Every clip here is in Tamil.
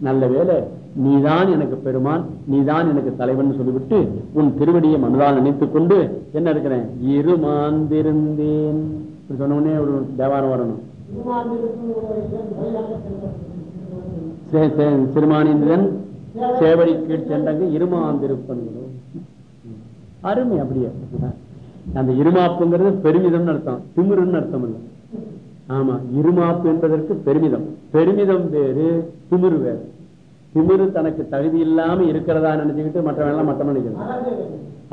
நல்ல வேலை நீதான் எனக்கு பெருமான் நீதான் எனக்கு தலைவன் சொல்லிவிட்டு உன் திருவடியை மனதால் நினைத்துக் கொண்டு என்ன இருக்கிறேன்? இருமாந்திருந்தேன். சொன்னே சொன்ன உடனே ஒரு தேவாரம் வரணும். சே- சிறுமானிந்திரன் சேவடி கீழ் சென்றங்க இருமாந்திருப்பன்களோ அருமை அப்படியே. அந்த இருமாப்புங்கிறது பெருமிதம்னு அர்த்தம். திமிருன்னு அர்த்தம் இல்லை. ஆமா இருமாப்பு என்பதற்கு பெருமிதம். பெருமிதம் வேறு திமிரு வேறு. திமிரு தனக்கு தகுதி இல்லாம இருக்கிறதா நினைச்சுக்கிட்டு மற்றவன் எல்லாம் மட்டம் நினைக்கிறது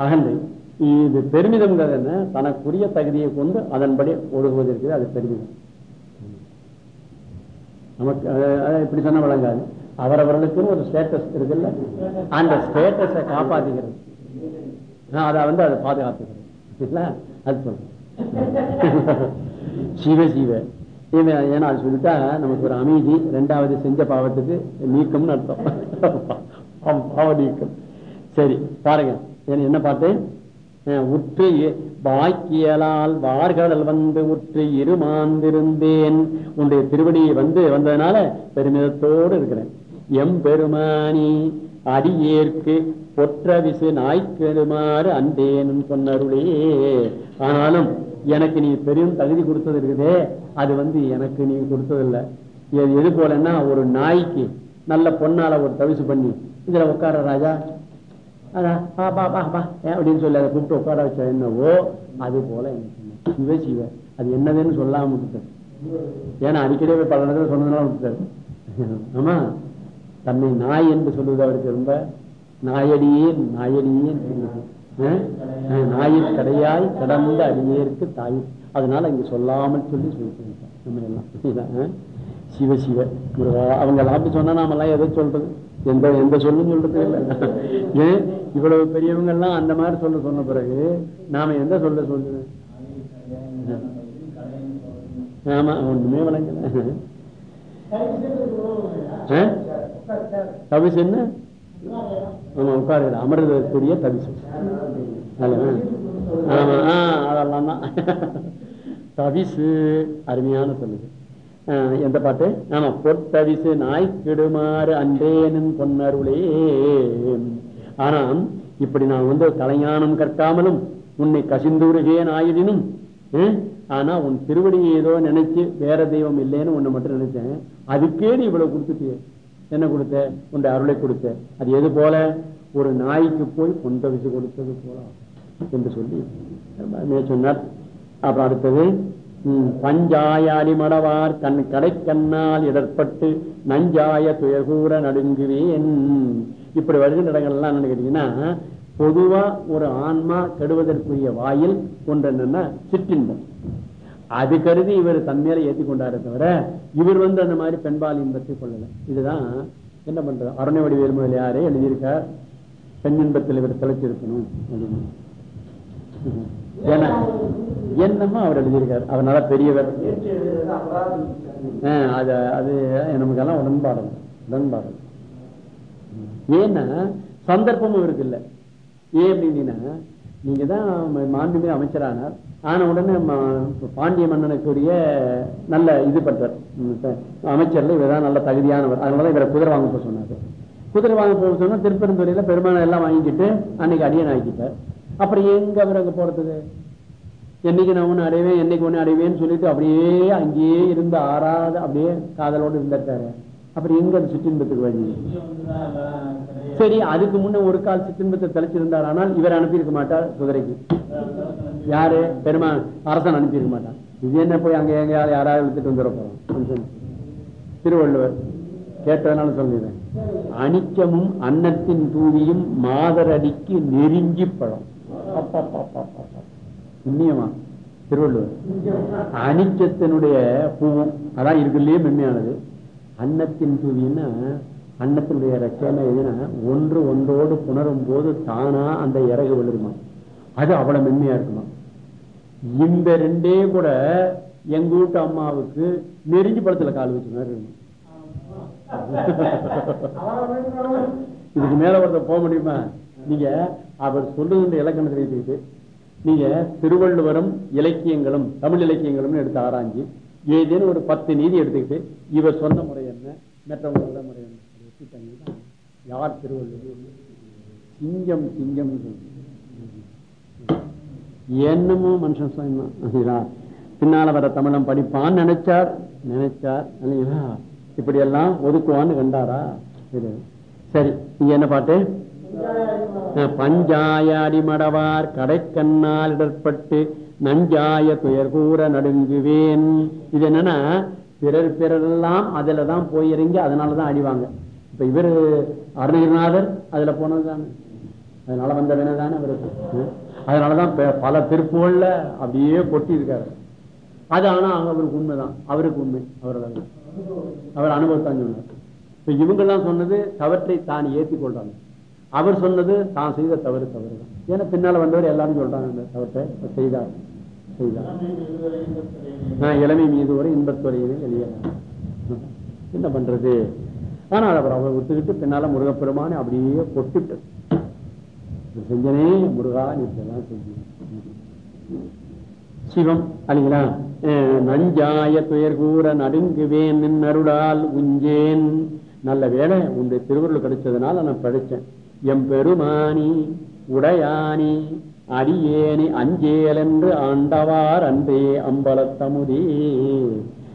அகந்தை. இது பெருமிதம்ங்கிறது என்ன? தனக்குரிய தகுதியை கொண்டு அதன்படி ஒழுகுவது இருக்குது அது பெருமிதம். நமக்கு இப்படி சொன்ன வழங்காது அவரவர்களுக்குன்னு ஒரு ஸ்டேட்டஸ் இருக்குல்ல? அந்த ஸ்டேட்டஸை காப்பாத்திக்கிறது. அதை வந்து அதை பாதுகாத்துக்கிறது. அது சொல்றேன். சிவ சிவ. இவன் ஏன்னா அது சொல்லிட்டா நமக்கு ஒரு அமைதி ரெண்டாவது செஞ்ச பாவத்துக்கு நீக்கம்னு அர்த்தம். பாவ- நீக்கம். சரி பாருங்க. என்ன- என்ன அஹ், உற்று இ- வாக்கியலால் வார்கடல் வந்து உற்று இருமாந்திருந்தேன். உன்னுடைய திருவடி வந்து வந்ததுனால பெருமிதத்தோடு இருக்கிறேன். எம் பெருமானி அடியேற்கு பொற்ற விசு நாய்க்கெடுமாறு அந்தேனும் சொன்னருளே. ஆனாலும் எனக்கு நீ பெரும் தகுதி கொடுத்தது இருக்குதே அது வந்து எனக்கு நீ கொடுத்தது எது எது போலன்னா ஒரு நாய்க்கு நல்ல பொண்ணால ஒரு தவிசு பண்ணி இதுல உட்கார ராஜா. பா பா பா பா ஏன் அப்படின்னு சொல்லி அதை கூப்பிட்டு உட்கார வச்ச என்னவோ அது போல எனக்கு சிவ சிவ அது என்னதுன்னு சொல்லாம விட்டுட்டார் ஏன்னா அடிக்கடி போய் பல நேரத்தில் சொன்னதுனால விட்டுட்டார் ஆமா தன்னை நாய் என்று சொல்லுவது அவருக்கு ரொம்ப நாயடியே நாயடியே நாயிற் கடையாய் கடந்த அடியேற்கு தாய். அதனால இங்க சொல்லாமல் சொல்லி சொல்லிட்டு நம்ம எல்லாம். சிவ சிவ முருகா. அவங்க எல்லாம் அப்படி சொன்னா நாமெல்லாம் எதை சொல்றது? எந்த எந்த சொல்லும் சொல்றது இல்லை. ஏன் இவ்வளவு பெரியவங்க எல்லாம் அந்த மாதிரி சொல்ல சொன்ன பிறகு நாம எந்த சொல்ல சொல்றது? ஆமா ஒண்ணுமே வழங்கல கவிஸ் என்ன? ஆமா உட்காரு அமிர்தத்துக்குரிய தவிசு ஆமா அதெல்லாம் தான். தவிசு அருமையான சொல்லுது எந்த பாட்டு? ஆமா பொத்தவிசு கெடுமாறு அன்றேனும் பொன்னருளே. ஆனா இப்படி நான் வந்து கலைஞானம் கற்காமலும் உன்னை கசிந்துருகேன் ஆயிடினும் ஆனா உன் திருவடியை ஏதோ நினைச்சு வேற தெய்வம் இல்லைன்னு உன்னை மட்டும் நினைச்சேன். அதுக்கே நீ இவ்வளவு கொடுத்துட்டியே. என்ன கொடுத்த? உன்னுடைய அருளை கொடுத்த. அது எது போல? ஒரு நாய்க்கு போய் பொன் தவிசு கொடுத்தது போல என்று சொல்லி சொன்னார். அப்புறம் அடுத்தது பஞ்சாயாலி மடவார் கண் கடைக்கண்ணால் இடர்பட்டு நஞ்சாய துயகூற நடுங்குவேன். இப்படி வருகின்ற இடங்கள்லாம் என்னன்னு கேட்டீங்கன்னா பொதுவா ஒரு ஆன்மா கெடுவதற்குரிய வாயில் ஒன்று என்னன்னா சிற்றின்பம். அது கருதி இவர் தன்மையில ஏத்தி கொண்டாரே தவிர இவர் வந்து அந்த மாதிரி பெண்பால் இன்பத்தை கொள்ளல. இதுதான் என்ன பண்றது? அருணை வடிவேல் முதலியாரே எழுதியிருக்கார்? பெண் இன்பத்தில் இவர் திளைச்சிருக்கணும் அப்படின்னு. ஏன்னா என்னமோ அவர் எழுதியிருக்கார். அவர் நல்லா பெரியவர். ஆஹ் அது நமக்கு எல்லாம் உடன்பாடு உடன்பாடு ஏன்னா சந்தர்ப்பமும் இருக்குல்ல ஏன் அப்படின்னா நீங்க தான் மாண்புமே அமைச்சரானார். ஆன உடனே பாண்டிய மன்னனுக்குரிய நல்ல இது பண்றார் அமைச்சர்ல இவர்தான் நல்ல தகுதியானவர். அதனால இவரை குதிரை வாங்க போக சொன்னாரு. குதிரை வாங்க போக சொன்னா திருப்பெருந்துறையில பெருமானம் எல்லாம் வாங்கிக்கிட்டு அன்னைக்கு அடியன் ஆக்கிட்டார். அப்புறம் எங்க அவர் அங்க போறதுக்கு? என்னைக்கு நான் ஒண்ணு அடைவேன் என்னைக்கு ஒண்ணு அடைவேன்னு சொல்லிட்டு அப்படியே அங்கேயே இருந்து ஆறாத அப்படியே காதலோடு இருந்திருக்காரு அப்புறம் எங்க அது சிற்றின்பத்துக்கு வழி? சரி அதுக்கு முன்ன ஒரு கால் சிற்றின்பத்தை தெளிச்சிருந்தார். ஆனால் இவர் அனுப்பியிருக்க மாட்டார் குதிரைக்கு. யாரு? பெருமா அரசன் அனுப்பியிருக்க மாட்டான். இது என்ன போய் அங்க எங்க யாராவது இழுத்துட்டு வந்துட போறோம் திருவள்ளுவர் கேட்டதுனால சொல்லிடுறேன். அணிக்கமும் அன்னத்தின் தூவியும் மாதரடிக்கு நெருங்கி பழம். உண்மையமா புண்ணியமா திருவள்ளுவர். அனிச்சத்தினுடைய பூவும் அதான் இருக்குல்லயே மென்மையானது. அன்னத்தின் தூவின்னா அன்னத்தினுடைய ரச்சனை எதுனா ஒன்று ஒன்றோடு புணரும் போது தானா அந்த இறகு விழுருமா அது அவ்வளவு மென்மையா இருக்குமா? இந்த ரெண்டே கூட எங்க வீட்டு அம்மாவுக்கு நெருங்கி படத்துல கால் வச்ச மாதிரி இதுக்கு மேல ஒருத்தர் போக முடியுமா நீங்க அவர் சொல்லுகின்ற இலக்கணத்தை வைத்துக்கிட்டு நீங்க திருவள்ளுவரும் இலக்கியங்களும் தமிழ் இலக்கியங்களும் எடுத்து ஆராய்ஞ்சு ஏதேனும் ஒரு பத்து நீதி எடுத்துக்கிட்டு இவர் சொன்ன முறை என்ன மற்றவங்க சொல்ற முறை என்ன யார் திருவள்ளுவர்? சிங்கம் சிங்கம் என்னமோ மனுஷன் சொன்னா பின்னால வர தமிழம் படிப்பான்னு நினைச்சார் நினைச்சார் இல்லைங்களா இப்படி எல்லாம் ஒதுக்குவான்னு கண்டாரா? சரி சரி இங்க என்ன பாட்டு? அஹ், பஞ்சாய அடிமடவார் கடைக்கண்ணால் இடர்பட்டு நஞ்சாய துயர் கூற நடுங்குவேன். இது என்னன்னா பிறர் பிறரெல்லாம் அதுல தான் போய் இறங்கி அதனாலதான் அடிவாங்க. இப்ப இவரு அருணகிரிநாதர் அதுல போனதுதானே? அதனால வந்த வினை தானே அவருக்கு அதனாலதான் பல திருப்புகள்ல அப்படியே கொட்டி இருக்காரு அது ஆனா அவருக்கு உண்மைதான். அவருக்கு உண்மை. அவரோட அவர் அனுபவத்தான் சொன்னார். இப்ப இவங்கெல்லாம் சொன்னது தவற்றை தான் ஏத்தி கொள்றாங்க. அவர் சொன்னது தான் செய்த தவறு தவறு தான் ஏன்னா பின்னால வந்தவர் எல்லாரும் சொல்றாங்க அந்த தவற்றை செய்தார். செய்தார். நான் இளமை மீது ஒரு இன்பத்துறையிலே வெளியேறார் என்ன பண்றது? ஆனால் அவர் அவர் ஒத்துக்கிட்டு பின்னால முருகப்பெருமானை அப்படியே கொட்டுட்டு செஞ்சனே முருகா நீ செஞ்சேன் சிவம் அல்லீங்களா நஞ்சாய துயர் கூற நடுங்குவேன் நின் அருளால் உஞ்சேன். நல்ல வேலை உன்னுடைய திருவருள் கிடைச்சதுனால நான் படிச்சேன் எம் பெருமானி உடையானி அடியேனி அஞ்சேல் என்று ஆண்டவார் அன்றே அம்பலத்தமுதே.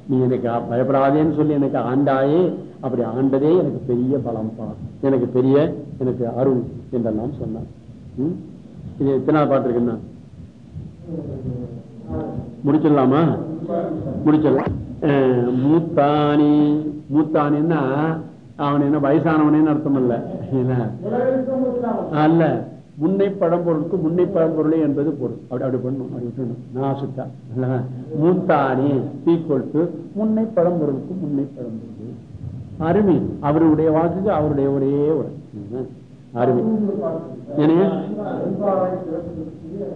நீ எனக்கு பயப்படாதேன்னு சொல்லி எனக்கு ஆண்டாயே அப்படி ஆண்டதே எனக்கு பெரிய பலம்பா எனக்கு பெரிய எனக்கு அருள் என்றெல்லாம் சொன்னார். இது எத்தனை பாட்டு இருக்குன்னா முடிச்சிடலாமா? முடிச்சிடலாம். மூத்தானி மூத்தானின்னா அவன் என்ன வயசானவனேன்னு அர்த்தம் இல்ல. அல்ல. முன்னை பழம்பொருளுக்கு முன்னை பழம்பொருளே என்பது பொருள். அப்படி அப்படி பண்ணும் அப்படி விட்டுணும் நான் சுத்தா இல்ல? மூத்தானி தீக்கொழுத்து முன்னை பழம்பொருளுக்கு முன்னை பழம்பொருள். அருமை. அவருடைய வாக்குக்கு அவருடைய ஒரே உரை. அருமை.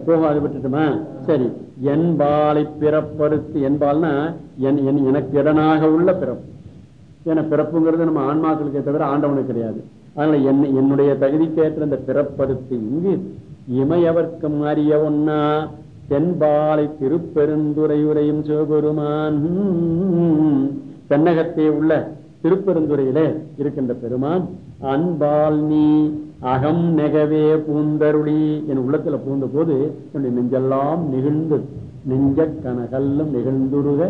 போகாது விட்டுட்டுமா? சரி. என்பாலை பிறப்பறுத்து என்பால்னா என் என் எனக்கு இடனாக உள்ள பிறப்பு. ஏன்னா பிறப்புங்கிறது நம்ம ஆன்மாக்களுக்கே தவிர ஆண்டவனுக்கு கிடையாது. அதனால என் என்னுடைய தகுதிக்கேற்ற இந்த பிறப்பறுத்து இங்கு இமையவர்க்கும் அறிய ஒன்னா தென்பாலை திருப்பெருந்துரையுரையும் சிவபெருமான். தென்னகத்தே உள்ள திருப்பெருந்துறையிலே இருக்கின்ற பெருமான் அன்பால் நீ அகம் நெகவே பூந்தருளி என் உள்ளத்துல பூந்த போது என்னுடைய நெஞ்செல்லாம் நெகிழ்ந்து நெஞ்ச கனகல்லும் நெகிழ்ந்துருக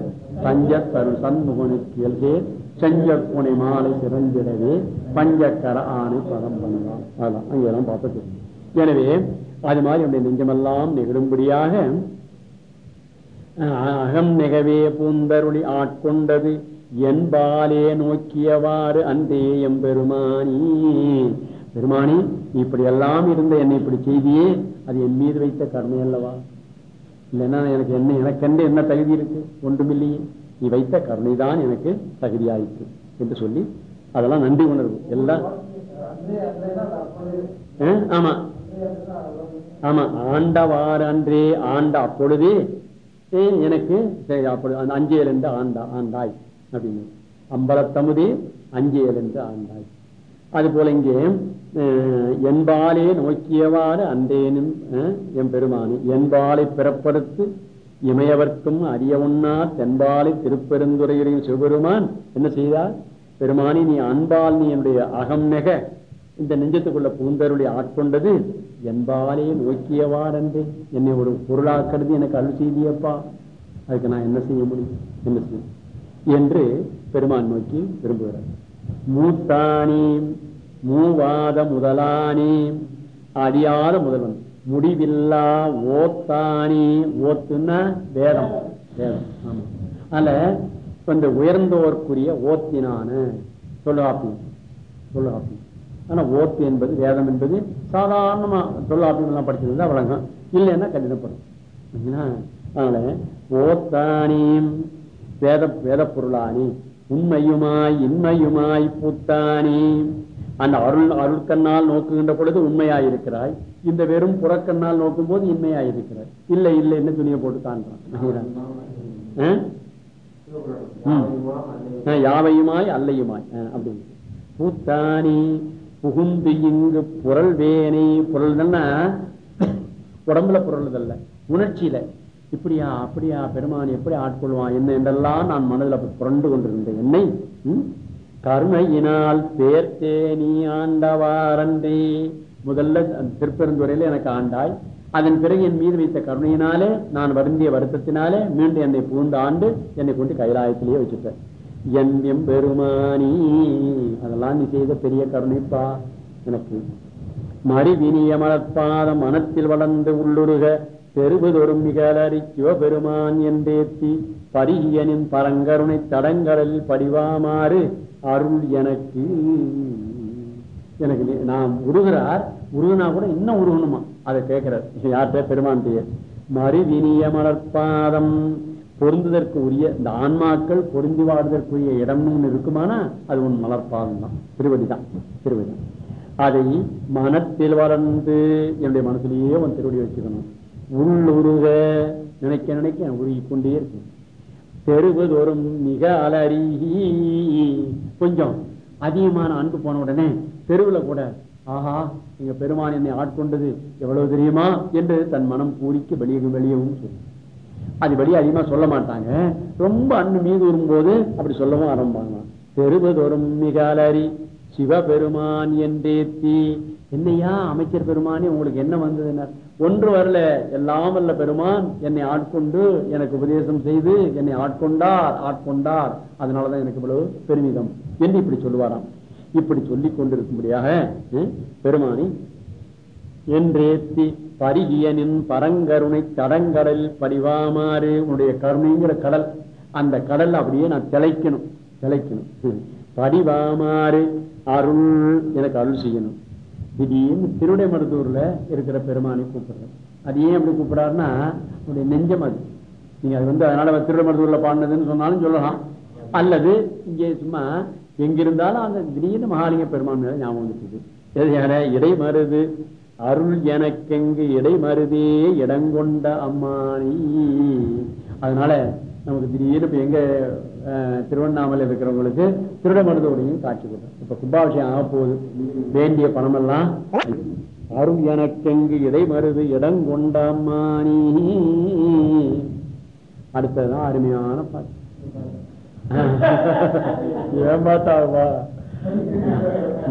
பஞ்ச தரு சண்முகனுக்கு எல்கே செஞ்ச புனை மாலை சிறந்திடவே பஞ்சக்கர ஆணை பதம் பண்ணலாம் அதெல்லாம் அங்கெல்லாம் பார்த்துட்டு எனவே அது மாதிரி என்னுடைய நெஞ்சமெல்லாம் நெகிழும்படியாக அகம் நெகவே பூந்தருளி ஆட்கொண்டது என்பாலே நோக்கியவாறு அன்றே எம்பெருமானி பெருமானி. பெருமானி இப்படி எல்லாம் இருந்த என்னை இப்படி செய்தியே அது என் மீது வைத்த கருணை அல்லவா? இல்லைன்னா எனக்கு என்ன எனக்கென்று என்ன தகுதி இருக்கு? ஒன்றுமில்லையே. நீ வைத்த கருணை தான் எனக்கு தகுதியாயிற்று என்று சொல்லி அதெல்லாம் நன்றி உணர்வு. எல்லாம் அஹ், ஆமா. ஆமா ஆண்டவாறு அன்றே ஆண்ட அப்பொழுது எனக்கு சரி, அஞ்சேல் என்று ஆண்டா ஆண்டாய். அப்படின்னு. அம்பலத்தமுதே அஞ்சேல் என்று ஆண்டாய் அது போல இங்கே அஹ், என்பாலே நோக்கியவாறு அந்தேனும் அஹ், என் பெருமானி என்பாலை பிறப்படுத்து இமையவர்க்கும் அறிய உண்ணா தென்பாலை திருப்பெருந்துறையுடைய சிவபெருமான் என்ன செய்தார்? பெருமானி நீ அன்பால் நீ என்னுடைய அகம் நெக. இந்த நெஞ்சத்துக்குள்ள பூந்தருடைய ஆட்கொண்டது என்பாலே நோக்கியவாறன்றே. என்னை ஒரு பொருளாக்கிறது எனக்கு அருள் செய்தியப்பா. அதுக்கு நான் என்ன செய்ய முடியும்? என்ன செய்யும் என்று பெருமான் நோக்கி விரும்புகிறார். மூத்தானி மூவாத முதலானி அடியாத முதல்வன். முடிவில்லா ஓத்தானி. ஓத்துன்னா வேதம். வேதம். ஆமா. அதுல இந்த உயர்ந்தோர்க்குரிய ஓத்தினான தொல்லாப்பி தொல்லாப்பி ஆனா ஓத்து என்பது வேதம் என்பது சாதாரணமா தொல்லாப்பியம் எல்லாம் படிச்சிருந்தா வழங்கும் இல்லைன்னா கடினப்படும். சரிங்களா? அதனால ஓத்தானியும் வேத வேத பொருளானி. உண்மையுமாய் இன்மையுமாய் பூத்தானி. அந்த அருள் அருள்கண்ணால் நோக்குகின்ற பொழுது உண்மையாய் இருக்கிறாய் இந்த வெறும் புறக்கண்ணால் நோக்கும் போது இன்மையாய் இருக்கிறாய் இல்லை இல்லை என்ன துணியை போட்டு. ஆ, யாவையுமாய் அல்லையுமாய். அப்படின்னு பூத்தானி புகுந்து இங்கு புரள் வேணி புரள்னா உடம்புல புரளுதல்ல உணர்ச்சியில. இப்படியா அப்படியா பெருமான் எப்படி ஆட்கொள்வான் என்ன என்றெல்லாம் நான் மனதில் புரண்டு கொண்டிருந்த என்னை கருணையினால் பேர்த்தே நீ ஆண்டவாரன்றே முதல்ல திருப்பெருந்துறையில எனக்கு ஆண்டாய். அதன் பிறகு என் மீது வைத்த கருணையினாலே நான் வருந்திய வருத்தத்தினாலே மீண்டும் என்னை பூந்து ஆண்டு என்னை கொண்டு கைலாயத்திலேயே வச்சுட்டேன். என் எம்பெருமானி அதெல்லாம் நீ செய்த பெரிய கருணைப்பா. எனக்கு மறிவினிய மனப்பாதம் மனத்தில் வளர்ந்து உள்ளுருக. பெருகுதொரும் மிகலறி சிவபெருமான் என்றேத்தி பரிகியனின் பரங்கருணை தடங்கடலில் படிவாமாறு அருள் எனக்கு. எனக்கு நான் உருகிறார் உருகுனா கூட இன்னும் உருகணுமா? அதை கேட்கிறார். யார்கிட்ட? பெருமான்கிட்டயே. மறுவினிய மலர்பாதம். பொருந்துதற்கு உரிய இந்த ஆன்மாக்கள் பொருந்தி வாழ்வதற்குரிய இடம்னு இருக்குமானா? அது உன் மலர்பாதம் தான். திருவடி தான். திருவடி அதை மனத்தில் வளர்ந்து என்னுடைய மனசுலயே உன் திருவடி வச்சுக்கணும். உள்ளுருக நினைக்க நினைக்க உருகி கொண்டே இருக்கும் பெருகுதொரும் மிக அலறி. கொஞ்சம் அதிகமான அன்பு போன உடனே தெருவில் கூட ஆஹா எங்க பெருமான் என்னை ஆட்கொண்டது எவ்வளவு தெரியுமா? என்று தன் மனம் பூரிக்க வெளியும் வெளியவும் சொல்லும் அது வெளியே அதிகமா சொல்ல மாட்டாங்க. ரொம்ப அன்பு மீது வரும்போது அப்படி சொல்லவும் ஆரம்பிப்பாங்க. பெருகுதொரும் மிக அலறி. சிவபெருமான் என்றேத்தி என்னையா அமைச்சர் பெருமானே உங்களுக்கு என்ன வந்ததுன்னா? ஒன்று வரல எல்லாம் வல்ல பெருமான் என்னை ஆட்கொண்டு எனக்கு உபதேசம் செய்து என்னை ஆட்கொண்டார் ஆட்கொண்டார். அதனாலதான் எனக்கு இவ்வளவு பெருமிதம். என்று இப்படி சொல்லுவாராம்? இப்படி சொல்லிக் கொண்டிருக்கும்படியாக பெருமானி என்றேத்தி பரிகியனின் பரங்கருணை தடங்கடல் படிவாமாறு உன்னுடைய கருணைங்கிற கடல். அந்த கடல் அப்படியே நான் திளைக்கணும் திளைக்கணும். படிவாமாறு அருள் எனக்கு அருள் செய்யணும். திடீர்னு திருடை மருதூர்ல இருக்கிற பெருமானை கூப்பிடுறேன். அது ஏன் அப்படி கூப்பிடாருன்னா உன்னுடைய நெஞ்சம் அது. நீங்க அது வந்து அதனால திருடை மருதூர்ல பாடினதுன்னு சொன்னாலும் சொல்லலாம். அல்லது இங்கே சும்மா எங்கிருந்தாலும் அந்த திடீர்னு மகாலிங்க பெருமான் மேல ஞாபகம் வந்துட்டு எது யார? இடை மருது. அருள் எனக்கெங்கு இடை மருதே இடங்கொண்ட அம்மானி. அதனால நமக்கு திடீர்னு இப்ப எங்க திருவண்ணாமலை இருக்கிறவங்களுக்கு திருடமருதோடையும் காட்சி கொடுக்கும். இப்ப கும்பாபிஷேகம் ஆக போகுது. வேண்டிய பணமெல்லாம் அருள் எனக்கெங்கு இதை மருது? இடங்கொண்ட அடுத்ததுதான் அருமையான பாட்டு. ஏமாத்தாவா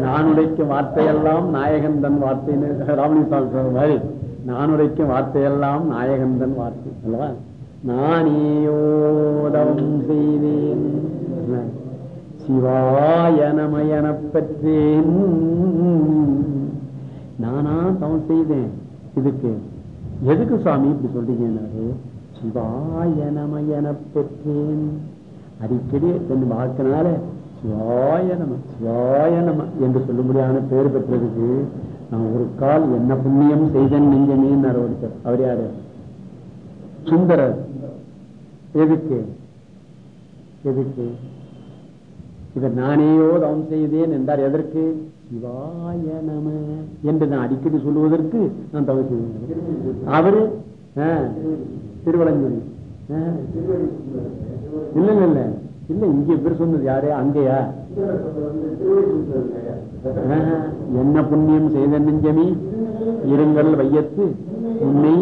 நான் உடைக்கும் வார்த்தையெல்லாம் நாயகன் தன் வார்த்தைன்னு ராமலிங்க சொல்ற மாதிரி நான் உடைக்கும் வார்த்தையெல்லாம் நாயகன் தன் வார்த்தை அல்லவா? நானேயோதம் செய்தேன். சிவாய நமயன பெற்றேன். நானா தவம் செய்தேன். இதுக்கு எதுக்கு சுவாமி இப்படி சொல்றீங்கன்னாரு சிவாய நமயன பெற்றேன். அடிக்கடி தன் வாழ்க்கைனால சிவாய நம சிவாய நம என்று சொல்லும்படியான பேர் பெற்றதுக்கு நான் ஒரு கால் என்ன புண்ணியம் செய்தன் நெஞ்சமேன்னு ஒருத்தர். அவர் யாரு? சுந்தரர். எதுக்கு? எதுக்கு? இதை நானேயோ தவம் செய்தேன் என்றார் எதற்கு? சிவாய நம. என்று நான் அடிக்கடி சொல்லுவதற்கு நான் தவம் செய்வேன். அவரு? ஆ, இல்ல இல்ல இல்ல. இல்ல இங்க பேர் சொன்னது யாரு? அங்கயா? ஆஹ், என்ன புண்ணியம் செய்த நெஞ்சமி? இருங்கள் வையத்து. உன்னை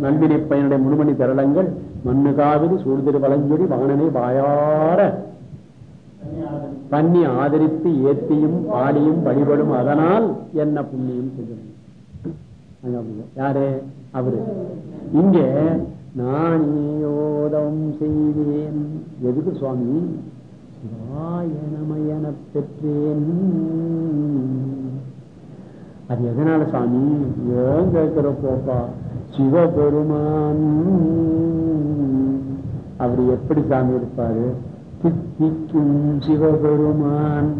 நண்பினை பயனுடைய முழுமணி தரளங்கள். மண்ணு காவிரி சூழ்திரு வளஞ்சொடி வாணனை வாயார. பண்ணி ஆதரித்து ஏத்தியும் பாடியும் வழிபடும் அதனால் என்ன புண்ணியம் செய்யணும் யாரு? அவரு. இங்க நானேயோதம் செய்தேன். எதுக்கு சுவாமி? சிவாயனமயன பெற்றேன். அது எதனால சாமி ஏன் கேட்கிற போப்பா? சிவபெருமான். அவர் எப்படி சாமி இருப்பாரு? தித்திக்கும் சிவபெருமான்.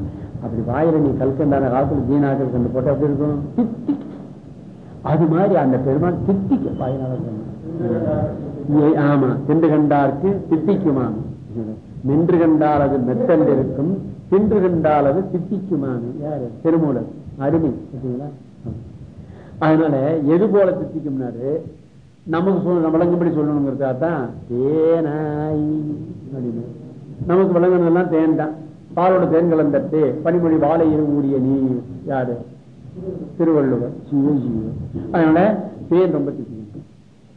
அப்படி வாயில நீ கல்கண்டான காலத்துல ஜீனாக்கள் கண்டு போட்டா அப்படி இருக்கும்? தித்திக் அது மாதிரி அந்த பெருமான் தித்திக்க வாயினால ஆமா. திண்டு கண்டார்க்கு தித்திக்குமாம் நின்று கண்டால் அது மெத்தல் இருக்கும். தின்று கண்டால் அது தித்திக்குமாம் யாரு? திருமூலர். அருமை. அதனால எது போல தித்திக்கும்னாரு நமக்கு விளங்கும்படி சொல்லணுங்கிறதுக்காக தான் தேனாய் அப்படின்னு. நமக்கு விளங்குனதெல்லாம் தேன் தான். பாலோட தேன் கலந்தட்டு பனிமொழி வாழை இருவூடிய நீ யாரு? திருவள்ளுவர். சிவ அதனால தேன் ரொம்ப தித்திக்கும்.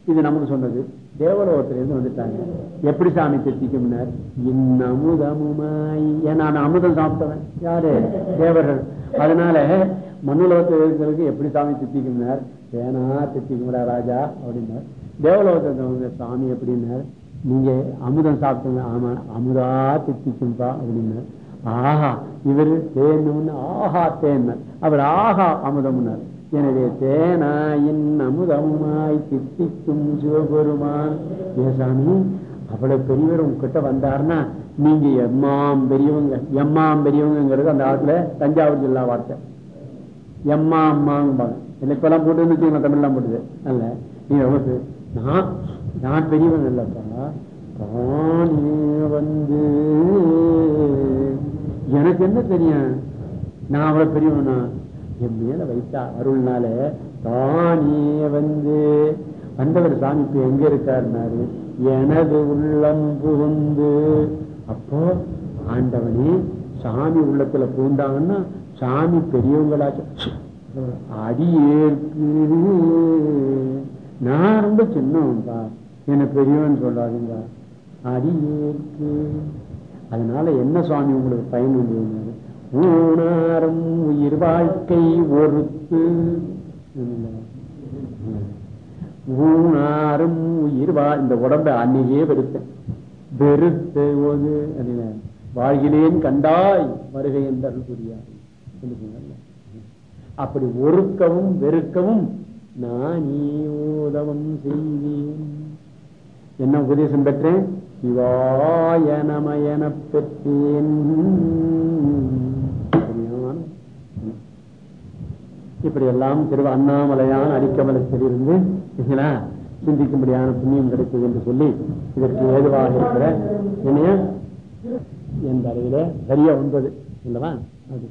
இது நமக்கு சொன்னது. தேவலோகத்திலிருந்து வந்துட்டாங்க. எப்படி சாமி திட்டிக்கும்னார் இன்னமுதமுமாய். ஏன் நான் அமுதம் சாப்பிட்டவன். யாரு? தேவர்கள். அதனால மண்ணுலகத்திற்கு எப்படி சாமி திட்டிக்கும்னார் வேணா திட்டிக்கும்டா ராஜா அப்படின்னார். தேவலோகத்தை சாமி எப்படின்னார் நீங்க அமுதம் சாப்பிட்டீங்க ஆமா அமுதா திட்டிக்கும்பா அப்படின்னார். ஆஹா இவர் தேன்னு ஆஹா தேன்னார். அவர் ஆஹா அமுதம்னார். எனவே தேனாயின் அமுதமாய் தித்திக்கும் சிவபெருமான். ஏசாமி அவ்வளவு பெரியவர் உங்ககிட்ட வந்தாருன்னா நீங்க எம்மாம் பெரியவங்க எம்மாம் பெரியவங்கிறது அந்த காலத்துல தஞ்சாவூர் ஜில்லா வார்த்தை. எம்மா அம்மாங்க இல்லை இப்பெல்லாம் போட்டு வச்சுக்கலாம் தமிழ்லாம் போட்டுது. அல்ல நீ ரொம்ப நான் நான் பெரியவன் இல்லப்பா தானே வந்து எனக்கு என்ன தெரியும்? நான் அவ்வளவு பெரியவனா? என் மேல வைத்தா அருள்னால தானே வந்து. வந்தவர் சாமி இப்ப எங்க இருக்காருனாரு எனது உள்ளம் புகுந்து. அப்போ ஆண்டவனே சாமி உள்ளத்துல பூந்தாங்கன்னா சாமி பெரியவங்களாச்சும் அடியேற்கு நான் ரொம்ப சின்னவன்பா என்ன பெரியவன் சொல்லாதுங்க. அடியேற்கு அதனால என்ன சுவாமி உங்களுக்கு பயன் உண்டு ஊனாரும் உயிர் வாழ்க்கை ஒருத்து. ஊனாரும் உயிர் வா இந்த உடம்பை அன்னையே வெறுத்தேன். வெறுத்து ஒரு அப்படின்னா, வாழ்கிலேன் கண்டாய் வருகை என்று புரியாது அப்படி ஒருக்கவும் வெறுக்கவும் நானே உதவம் செய்வேன். என்ன உபதேசம் பெற்றேன்? சிவாய பெற்றேன். இப்படி எல்லாம் திரு அண்ணாமலையான் அடிக்கமலத்திலிருந்து சிந்திக்கும்படியான புண்ணியம் கிடைத்தது என்று சொல்லி இதற்கு ஏதுவாக இருக்கிற என்னைய என் தலையில சரியா ஒன்பது இல்லவா அது.